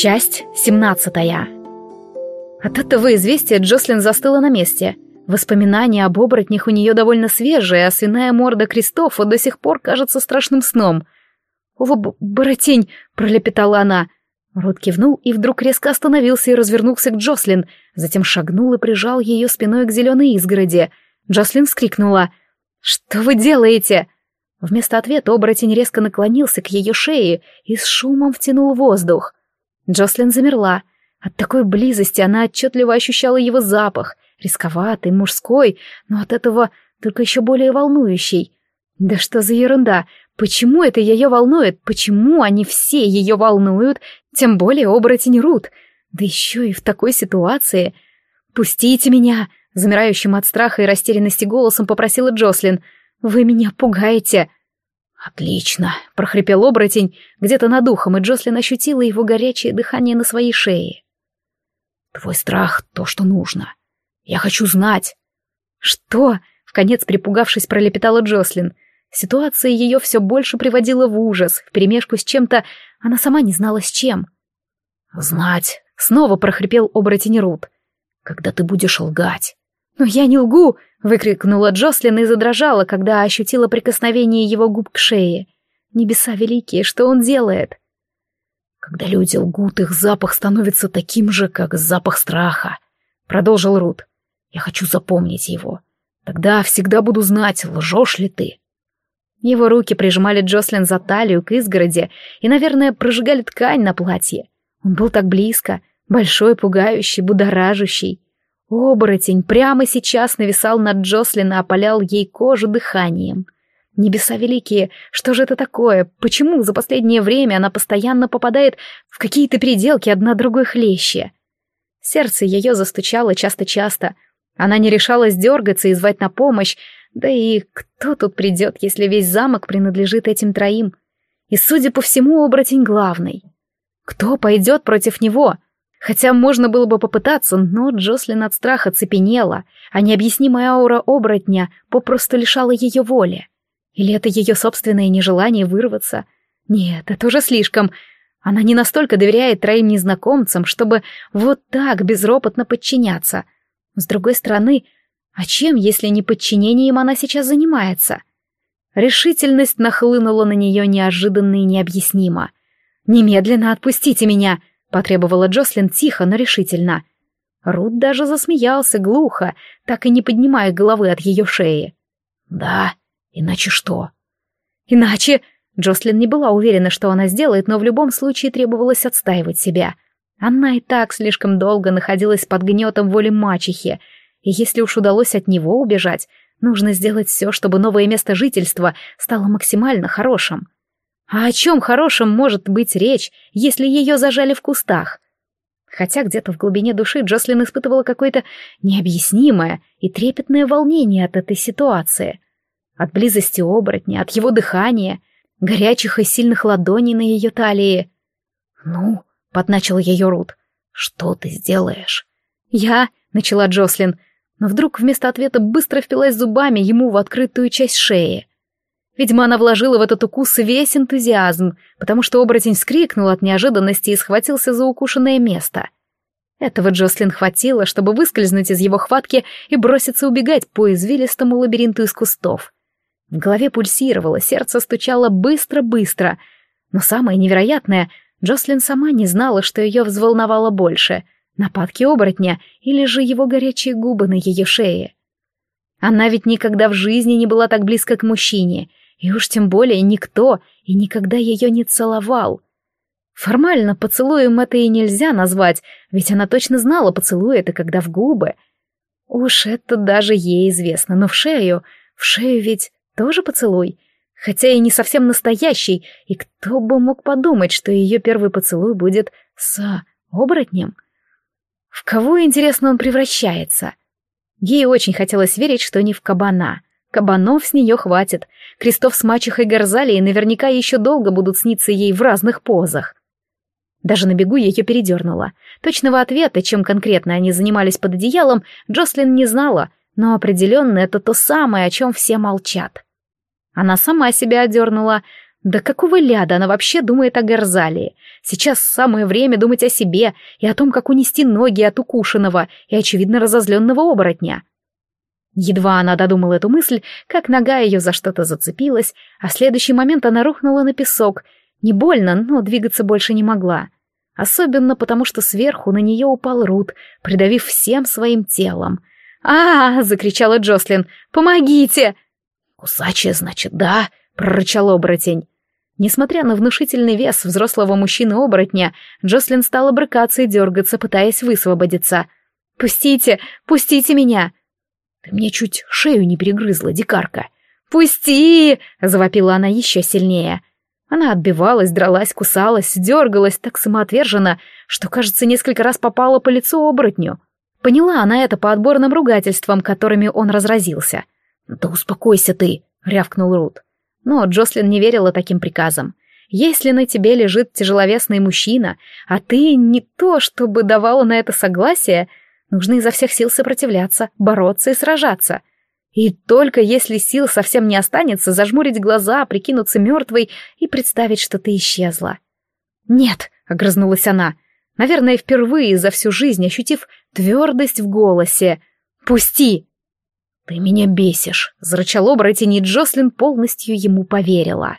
Часть 17 От этого известия Джослин застыла на месте. Воспоминания об оборотнях у нее довольно свежие, а свиная морда Кристофа до сих пор кажется страшным сном. «О, боротень!» — пролепетала она. Рот кивнул и вдруг резко остановился и развернулся к Джослин, затем шагнул и прижал ее спиной к зеленой изгороди. Джослин вскрикнула. «Что вы делаете?» Вместо ответа оборотень резко наклонился к ее шее и с шумом втянул воздух. Джослин замерла. От такой близости она отчетливо ощущала его запах, рисковатый, мужской, но от этого только еще более волнующий. Да что за ерунда? Почему это ее волнует? Почему они все ее волнуют? Тем более оборотень Рут. Да еще и в такой ситуации. «Пустите меня!» — замирающим от страха и растерянности голосом попросила Джослин. «Вы меня пугаете!» «Отлично!» — прохрипел оборотень где-то над ухом, и Джослин ощутила его горячее дыхание на своей шее. «Твой страх — то, что нужно. Я хочу знать!» «Что?» — вконец припугавшись, пролепетала Джослин. Ситуация ее все больше приводила в ужас, вперемешку с чем-то, она сама не знала с чем. «Знать!» — снова прохрипел оборотень Рут. «Когда ты будешь лгать?» «Но я не лгу!» — выкрикнула Джослин и задрожала, когда ощутила прикосновение его губ к шее. «Небеса великие, что он делает?» «Когда люди лгут, их запах становится таким же, как запах страха», — продолжил Рут. «Я хочу запомнить его. Тогда всегда буду знать, лжешь ли ты». Его руки прижимали Джослин за талию к изгороди и, наверное, прожигали ткань на платье. Он был так близко, большой, пугающий, будоражащий. Оборотень прямо сейчас нависал над Джослин и опалял ей кожу дыханием. Небеса великие, что же это такое? Почему за последнее время она постоянно попадает в какие-то переделки одна другой хлеще? Сердце ее застучало часто-часто. Она не решалась дергаться и звать на помощь, да и кто тут придет, если весь замок принадлежит этим троим? И, судя по всему, оборотень главный. Кто пойдет против него? — Хотя можно было бы попытаться, но Джослин от страха цепенела, а необъяснимая аура оборотня попросту лишала ее воли. Или это ее собственное нежелание вырваться? Нет, это уже слишком. Она не настолько доверяет троим незнакомцам, чтобы вот так безропотно подчиняться. С другой стороны, а чем, если не подчинением она сейчас занимается? Решительность нахлынула на нее неожиданно и необъяснимо. «Немедленно отпустите меня!» — потребовала Джослин тихо, но решительно. Рут даже засмеялся глухо, так и не поднимая головы от ее шеи. «Да, иначе что?» «Иначе...» Джослин не была уверена, что она сделает, но в любом случае требовалось отстаивать себя. Она и так слишком долго находилась под гнетом воли мачехи, и если уж удалось от него убежать, нужно сделать все, чтобы новое место жительства стало максимально хорошим. А о чем хорошем может быть речь, если ее зажали в кустах? Хотя где-то в глубине души Джослин испытывала какое-то необъяснимое и трепетное волнение от этой ситуации. От близости оборотня, от его дыхания, горячих и сильных ладоней на ее талии. «Ну», — подначил ее Рут, — «что ты сделаешь?» «Я», — начала Джослин, но вдруг вместо ответа быстро впилась зубами ему в открытую часть шеи. Видимо, она вложила в этот укус весь энтузиазм, потому что оборотень вскрикнул от неожиданности и схватился за укушенное место. Этого Джослин хватило, чтобы выскользнуть из его хватки и броситься убегать по извилистому лабиринту из кустов. В голове пульсировало, сердце стучало быстро-быстро. Но самое невероятное, Джослин сама не знала, что ее взволновало больше — нападки оборотня или же его горячие губы на ее шее. Она ведь никогда в жизни не была так близко к мужчине, и уж тем более никто и никогда ее не целовал. Формально поцелуем это и нельзя назвать, ведь она точно знала, поцелуй это когда в губы. Уж это даже ей известно, но в шею, в шею ведь тоже поцелуй, хотя и не совсем настоящий, и кто бы мог подумать, что ее первый поцелуй будет с оборотнем? В кого, интересно, он превращается? Ей очень хотелось верить, что не в кабана — Кабанов с нее хватит. Крестов с мачехой Горзалией наверняка еще долго будут сниться ей в разных позах. Даже на бегу ее передернуло. Точного ответа, чем конкретно они занимались под одеялом, Джослин не знала, но определенно это то самое, о чем все молчат. Она сама себя одернула. Да какого ляда она вообще думает о Горзалии? Сейчас самое время думать о себе и о том, как унести ноги от укушенного и, очевидно, разозленного оборотня. Едва она додумала эту мысль, как нога ее за что-то зацепилась, а в следующий момент она рухнула на песок. Не больно, но двигаться больше не могла. Особенно потому, что сверху на нее упал Рут, придавив всем своим телом. а, -а, -а закричала Джослин. «Помогите!» «Кусачая, значит, да?» — прорычал оборотень. Несмотря на внушительный вес взрослого мужчины-оборотня, Джослин стала брыкаться и дергаться, пытаясь высвободиться. «Пустите! Пустите меня!» «Ты мне чуть шею не перегрызла, дикарка!» «Пусти!» — завопила она еще сильнее. Она отбивалась, дралась, кусалась, дергалась так самоотверженно, что, кажется, несколько раз попала по лицу оборотню. Поняла она это по отборным ругательствам, которыми он разразился. «Да успокойся ты!» — рявкнул Рут. Но Джослин не верила таким приказам. Если на тебе лежит тяжеловесный мужчина, а ты не то, чтобы давала на это согласие, нужно изо всех сил сопротивляться, бороться и сражаться. И только если сил совсем не останется, зажмурить глаза, прикинуться мертвой и представить, что ты исчезла. «Нет», — огрызнулась она, наверное, впервые за всю жизнь ощутив твердость в голосе. «Пусти!» «Ты меня бесишь», — зарычал оборотень, и Джослин полностью ему поверила.